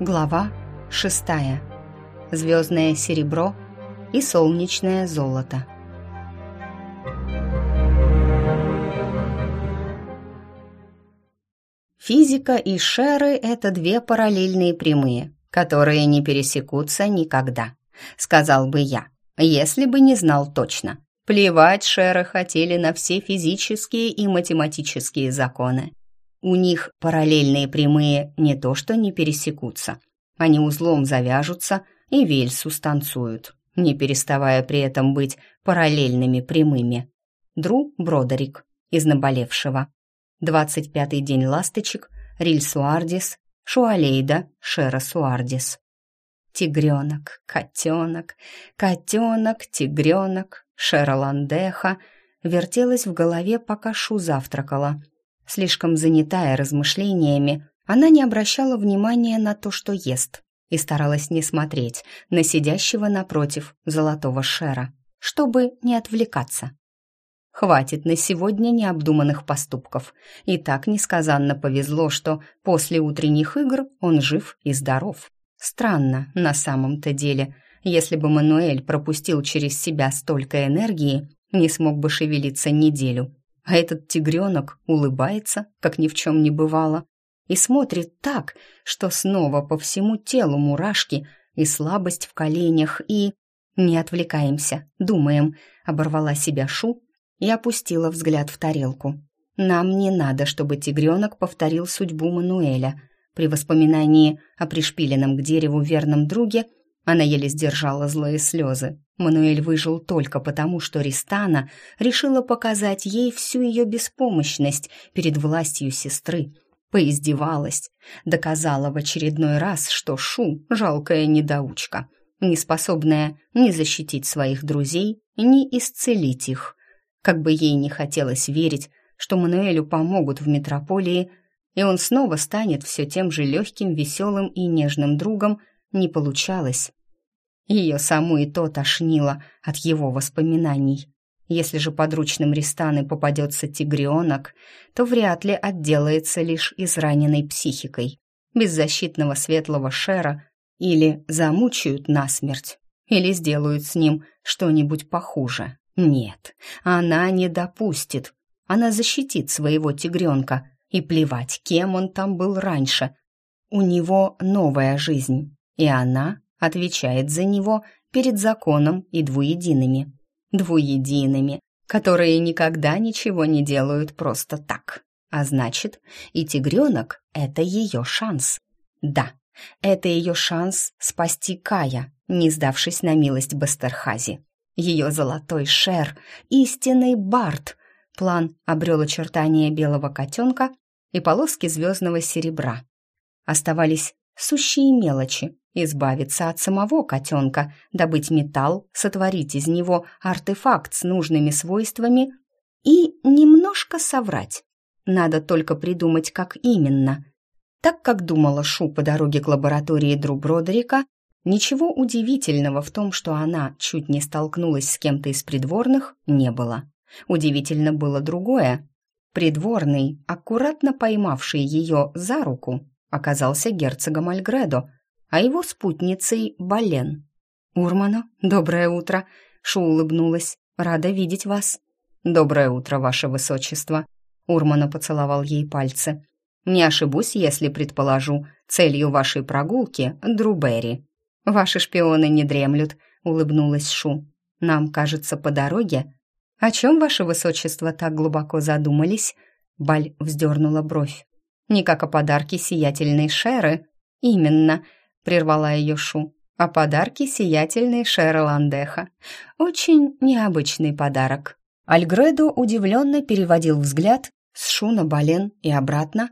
Глава шестая. Звездное серебро и солнечное золото. Физика и шеры — это две параллельные прямые, которые не пересекутся никогда, сказал бы я, если бы не знал точно. Плевать шеры хотели на все физические и математические законы. У них параллельные прямые не то что не пересекутся, они узлом завяжутся и вельсу станцуют, не переставая при этом быть параллельными прямыми. Дру Бродерик из наболевшего. 25-й день ласточек, Риль Суардис, Шуалейда, Шера Суардис. Тигренок, котенок, котенок, тигренок, Шера Ландеха вертелась в голове, пока Шу завтракала. Слишком занятая размышлениями, она не обращала внимания на то, что ест, и старалась не смотреть на сидящего напротив золотого шера, чтобы не отвлекаться. Хватит на сегодня необдуманных поступков. И так несказанно повезло, что после утренних игр он жив и здоров. Странно, на самом-то деле, если бы Мануэль пропустил через себя столько энергии, не смог бы шевелиться неделю. А этот тигренок улыбается, как ни в чем не бывало, и смотрит так, что снова по всему телу мурашки и слабость в коленях, и... «Не отвлекаемся, думаем», — оборвала себя Шу и опустила взгляд в тарелку. «Нам не надо, чтобы тигренок повторил судьбу Мануэля». При воспоминании о пришпиленном к дереву верном друге она еле сдержала злые слезы. Мануэль выжил только потому, что Ристана решила показать ей всю ее беспомощность перед властью сестры. Поиздевалась, доказала в очередной раз, что Шу — жалкая недоучка, не способная ни защитить своих друзей, ни исцелить их. Как бы ей не хотелось верить, что Мануэлю помогут в метрополии, и он снова станет все тем же легким, веселым и нежным другом, не получалось. Ее саму и то тошнило от его воспоминаний. Если же подручным Ристаны попадется тигренок, то вряд ли отделается лишь израненной психикой. Беззащитного светлого шера или замучают насмерть, или сделают с ним что-нибудь похуже. Нет, она не допустит. Она защитит своего тигренка, и плевать, кем он там был раньше. У него новая жизнь, и она отвечает за него перед законом и двуедиными. Двуедиными, которые никогда ничего не делают просто так. А значит, и тигренок — это ее шанс. Да, это ее шанс спасти Кая, не сдавшись на милость Бастерхази. Ее золотой шер, истинный Барт. План обрел очертания белого котенка и полоски звездного серебра. Оставались сущие мелочи. Избавиться от самого котенка, добыть металл, сотворить из него артефакт с нужными свойствами и немножко соврать. Надо только придумать, как именно. Так как думала Шу по дороге к лаборатории Дру Бродерика, Ничего удивительного в том, что она чуть не столкнулась с кем-то из придворных, не было. Удивительно было другое. Придворный, аккуратно поймавший ее за руку, оказался герцогом Альгредо, а его спутницей — Бален. «Урмана, доброе утро!» — Шу улыбнулась. «Рада видеть вас». «Доброе утро, ваше высочество!» Урмана поцеловал ей пальцы. «Не ошибусь, если предположу, целью вашей прогулки — Друберри». «Ваши шпионы не дремлют», — улыбнулась Шу. «Нам кажется, по дороге». «О чем, ваше высочество, так глубоко задумались?» Баль вздернула бровь. «Не как о подарке сиятельной Шеры?» «Именно», — прервала ее Шу. «О подарке сиятельной Шеры Ландеха. Очень необычный подарок». Альгредо удивленно переводил взгляд с Шу на Бален и обратно,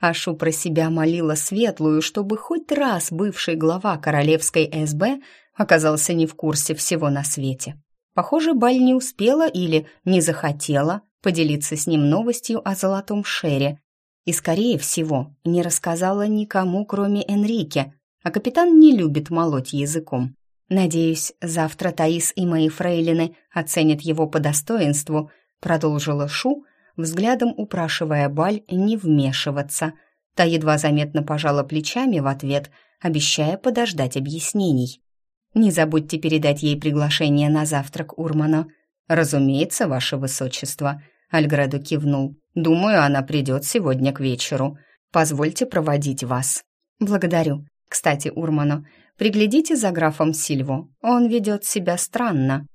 Ашу про себя молила Светлую, чтобы хоть раз бывший глава королевской СБ оказался не в курсе всего на свете. Похоже, Баль не успела или не захотела поделиться с ним новостью о золотом шере и, скорее всего, не рассказала никому, кроме Энрике, а капитан не любит молоть языком. «Надеюсь, завтра Таис и мои фрейлины оценят его по достоинству», продолжила Шу, взглядом упрашивая Баль не вмешиваться. Та едва заметно пожала плечами в ответ, обещая подождать объяснений. «Не забудьте передать ей приглашение на завтрак, Урмано». «Разумеется, ваше высочество», — Альградо кивнул. «Думаю, она придет сегодня к вечеру. Позвольте проводить вас». «Благодарю. Кстати, Урмано, приглядите за графом Сильво. Он ведет себя странно».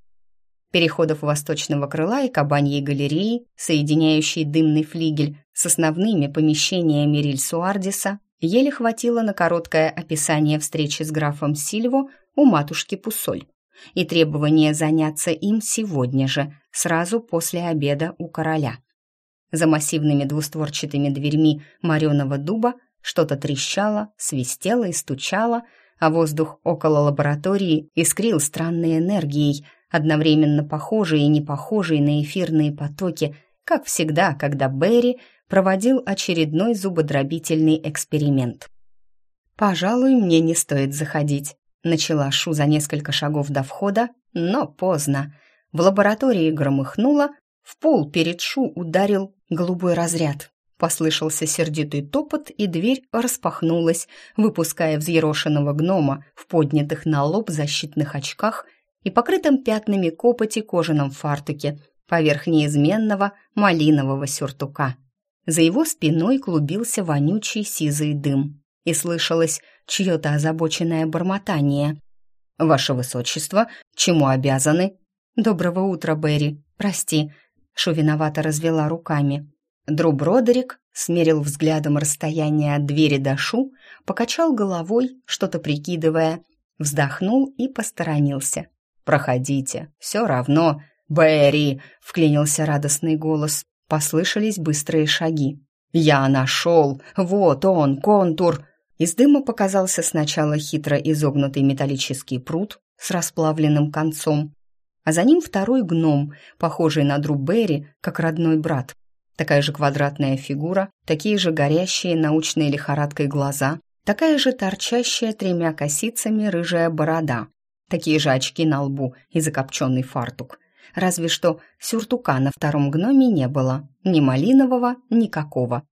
Переходов восточного крыла и кабаньей галереи, соединяющей дымный флигель с основными помещениями Рильсуардиса, еле хватило на короткое описание встречи с графом Сильво у матушки Пусоль и требование заняться им сегодня же, сразу после обеда у короля. За массивными двустворчатыми дверьми мореного дуба что-то трещало, свистело и стучало, а воздух около лаборатории искрил странной энергией, одновременно похожей и не похожей на эфирные потоки, как всегда, когда Берри проводил очередной зубодробительный эксперимент. «Пожалуй, мне не стоит заходить», — начала Шу за несколько шагов до входа, но поздно. В лаборатории громыхнуло, в пол перед Шу ударил голубой разряд. Послышался сердитый топот, и дверь распахнулась, выпуская взъерошенного гнома в поднятых на лоб защитных очках и покрытом пятнами копоти кожаном фартуке поверх неизменного малинового сюртука. За его спиной клубился вонючий сизый дым, и слышалось чье-то озабоченное бормотание. «Ваше высочество, чему обязаны?» «Доброго утра, Берри. Прости». Шу виновато развела руками. Дру Бродерик смерил взглядом расстояние от двери до Шу, покачал головой, что-то прикидывая, вздохнул и посторонился. «Проходите, все равно...» «Берри!» — вклинился радостный голос. Послышались быстрые шаги. «Я нашел! Вот он, контур!» Из дыма показался сначала хитро изогнутый металлический пруд с расплавленным концом, а за ним второй гном, похожий на Дру Берри, как родной брат. Такая же квадратная фигура, такие же горящие научной лихорадкой глаза, такая же торчащая тремя косицами рыжая борода, такие же очки на лбу и закопченный фартук разве что сюртука на втором гноме не было, ни малинового, никакого.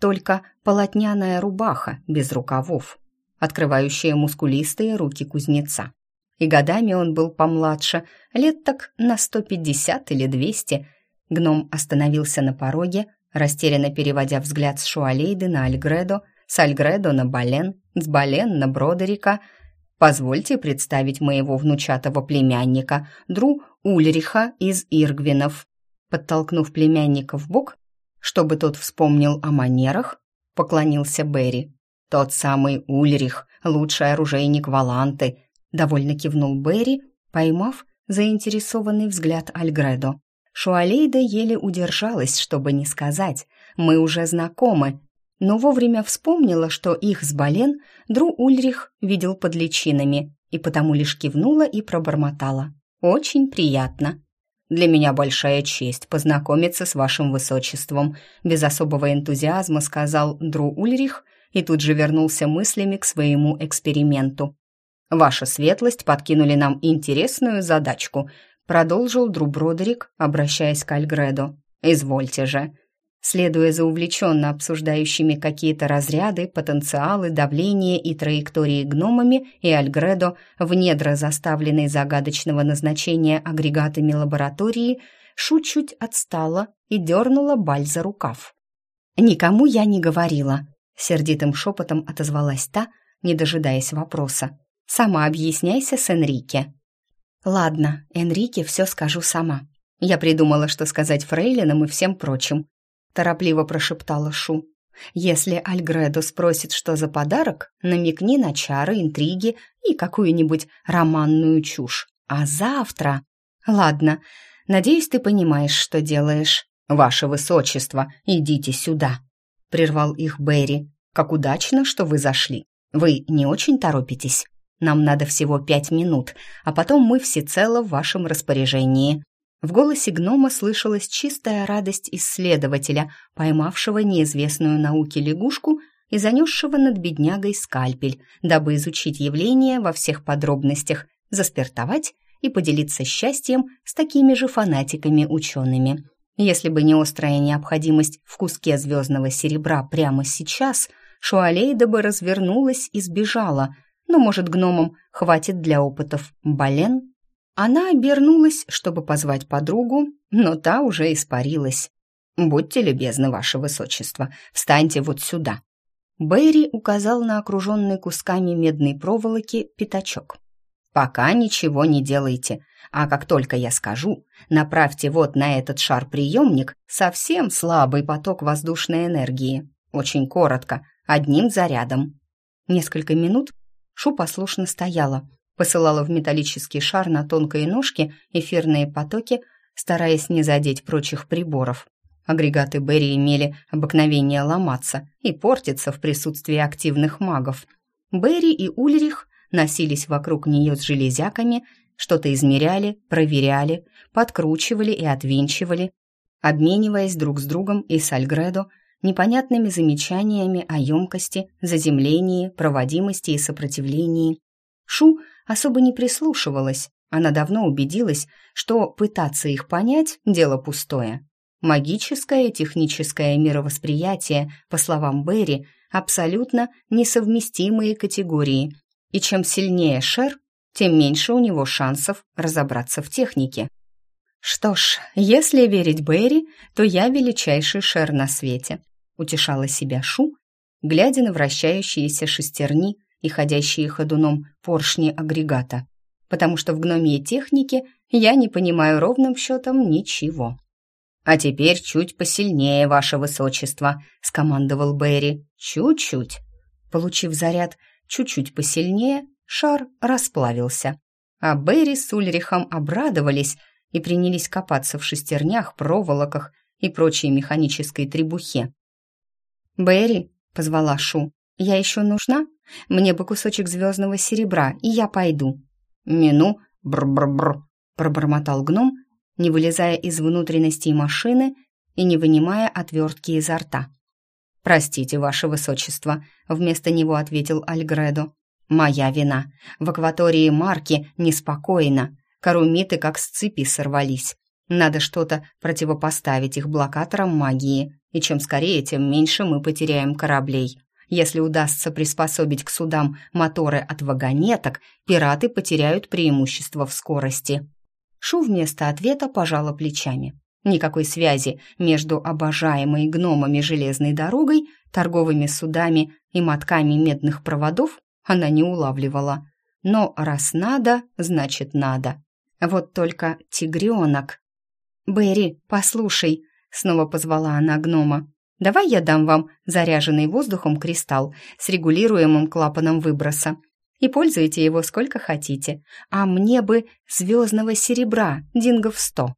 Только полотняная рубаха без рукавов, открывающая мускулистые руки кузнеца. И годами он был помладше, лет так на сто пятьдесят или двести. Гном остановился на пороге, растерянно переводя взгляд с Шуалейды на Альгредо, с Альгредо на Бален, с Бален на Бродерика — Позвольте представить моего внучатого племянника, Дру Ульриха из Иргвинов». Подтолкнув племянника в бок, чтобы тот вспомнил о манерах, поклонился Берри. «Тот самый Ульрих, лучший оружейник Валанты», довольно кивнул Берри, поймав заинтересованный взгляд Альгредо. Шуалейда еле удержалась, чтобы не сказать «Мы уже знакомы», но вовремя вспомнила, что их с Бален Дру Ульрих видел под личинами, и потому лишь кивнула и пробормотала. «Очень приятно». «Для меня большая честь познакомиться с вашим высочеством», без особого энтузиазма сказал Дру Ульрих и тут же вернулся мыслями к своему эксперименту. «Ваша светлость подкинули нам интересную задачку», продолжил Дру Бродерик, обращаясь к Альгредо. «Извольте же». Следуя за увлеченно обсуждающими какие-то разряды, потенциалы, давление и траектории гномами и Альгредо в недра заставленной загадочного назначения агрегатами лаборатории, Шу чуть отстала и дернула Баль за рукав. «Никому я не говорила», — сердитым шепотом отозвалась та, не дожидаясь вопроса. «Сама объясняйся с Энрике». «Ладно, Энрике все скажу сама. Я придумала, что сказать фрейлинам и всем прочим, торопливо прошептала Шу. «Если Альгредо спросит, что за подарок, намекни на чары, интриги и какую-нибудь романную чушь. А завтра... Ладно, надеюсь, ты понимаешь, что делаешь. Ваше Высочество, идите сюда!» Прервал их Берри. «Как удачно, что вы зашли. Вы не очень торопитесь? Нам надо всего пять минут, а потом мы всецело в вашем распоряжении. В голосе гнома слышалась чистая радость исследователя, поймавшего неизвестную науке лягушку и занесшего над беднягой скальпель, дабы изучить явление во всех подробностях, заспиртовать и поделиться счастьем с такими же фанатиками-учеными. Если бы не острая необходимость в куске звездного серебра прямо сейчас, Шуалейда бы развернулась и сбежала, но, может, гномам хватит для опытов Бален? Она обернулась, чтобы позвать подругу, но та уже испарилась. «Будьте любезны, ваше высочество, встаньте вот сюда». Берри указал на окруженный кусками медной проволоки пятачок. «Пока ничего не делайте, а как только я скажу, направьте вот на этот шар-приемник совсем слабый поток воздушной энергии. Очень коротко, одним зарядом». Несколько минут Шу послушно стояла, посылала в металлический шар на тонкой ножке эфирные потоки, стараясь не задеть прочих приборов. Агрегаты Берри имели обыкновение ломаться и портиться в присутствии активных магов. Берри и Ульрих носились вокруг нее с железяками, что-то измеряли, проверяли, подкручивали и отвинчивали, обмениваясь друг с другом и с Альгредо непонятными замечаниями о емкости, заземлении, проводимости и сопротивлении. Шу особо не прислушивалась, она давно убедилась, что пытаться их понять – дело пустое. Магическое и техническое мировосприятие, по словам Берри, абсолютно несовместимые категории, и чем сильнее Шер, тем меньше у него шансов разобраться в технике. «Что ж, если верить Берри, то я величайший Шер на свете», утешала себя Шу, глядя на вращающиеся шестерни и ходящие ходуном поршни агрегата, потому что в гномьей технике я не понимаю ровным счетом ничего. «А теперь чуть посильнее, ваше высочество», — скомандовал Берри. «Чуть-чуть». Получив заряд чуть-чуть посильнее, шар расплавился. А Берри с Ульрихом обрадовались и принялись копаться в шестернях, проволоках и прочей механической требухе. «Берри», — позвала Шу, — «я еще нужна? Мне бы кусочек звездного серебра, и я пойду». «Мину, бр-бр-бр», — пробормотал гном, не вылезая из внутренностей машины и не вынимая отвертки изо рта. «Простите, ваше высочество», — вместо него ответил Альгредо. «Моя вина. В акватории Марки неспокойно. Карумиты как с цепи сорвались. Надо что-то противопоставить их блокаторам магии и чем скорее, тем меньше мы потеряем кораблей. Если удастся приспособить к судам моторы от вагонеток, пираты потеряют преимущество в скорости. Шу вместо ответа пожала плечами. Никакой связи между обожаемой гномами железной дорогой, торговыми судами и мотками медных проводов она не улавливала. Но раз надо, значит надо. Вот только тигренок. «Берри, послушай», Снова позвала она гнома. «Давай я дам вам заряженный воздухом кристалл с регулируемым клапаном выброса. И пользуйте его сколько хотите. А мне бы звездного серебра, дингов сто».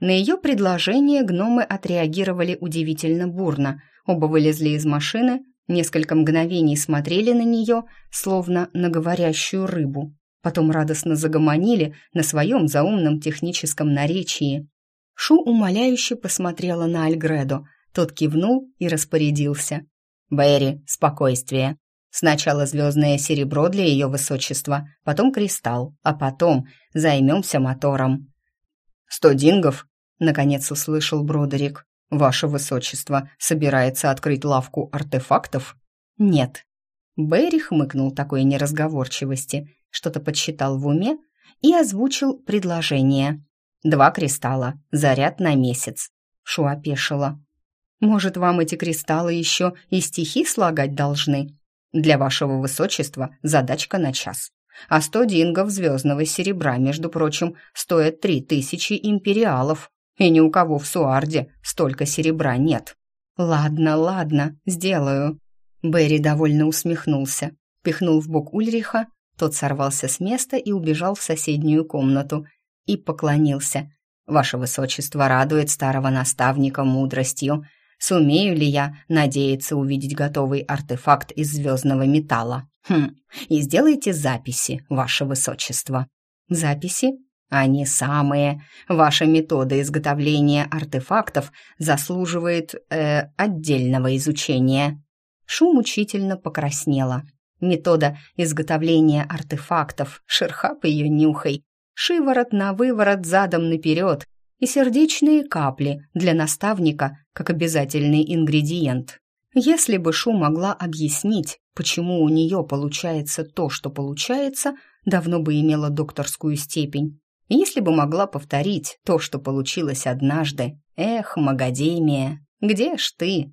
На ее предложение гномы отреагировали удивительно бурно. Оба вылезли из машины, несколько мгновений смотрели на нее, словно на говорящую рыбу. Потом радостно загомонили на своем заумном техническом наречии. Шу умоляюще посмотрела на Альгредо. Тот кивнул и распорядился. «Берри, спокойствие. Сначала звездное серебро для ее высочества, потом кристалл, а потом займемся мотором». «Сто дингов?» — наконец услышал Бродерик. «Ваше высочество собирается открыть лавку артефактов?» «Нет». Берри хмыкнул такой неразговорчивости, что-то подсчитал в уме и озвучил предложение. Два кристалла, заряд на месяц. Шу опешила. Может, вам эти кристаллы еще и стихи слагать должны? Для вашего высочества задачка на час. А сто дингов звездного серебра, между прочим, стоят три тысячи империалов. И ни у кого в Суарде столько серебра нет. Ладно, ладно, сделаю. Берри довольно усмехнулся, пихнул в бок Ульриха, тот сорвался с места и убежал в соседнюю комнату, и поклонился. «Ваше высочество радует старого наставника мудростью. Сумею ли я надеяться увидеть готовый артефакт из звездного металла? Хм, и сделайте записи, ваше высочество». «Записи?» Они самые. Ваша метода изготовления артефактов заслуживает э, отдельного изучения. Шум учительно покраснела. Метода изготовления артефактов, шерхап ее нюхай, шиворот на выворот задом наперед и сердечные капли для наставника как обязательный ингредиент. Если бы Шу могла объяснить, почему у нее получается то, что получается, давно бы имела докторскую степень. Если бы могла повторить то, что получилось однажды. Эх, Магадемия, где ж ты?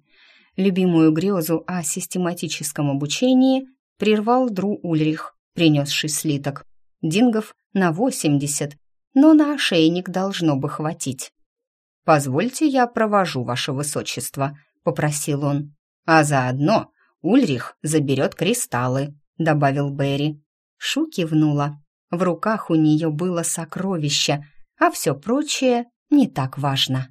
Любимую грезу о систематическом обучении прервал Дру Ульрих, принесший слиток. Дингов на восемьдесят, но на ошейник должно бы хватить. «Позвольте, я провожу ваше высочество», — попросил он. «А заодно Ульрих заберет кристаллы», — добавил Берри. Шу кивнула. В руках у нее было сокровище, а все прочее не так важно.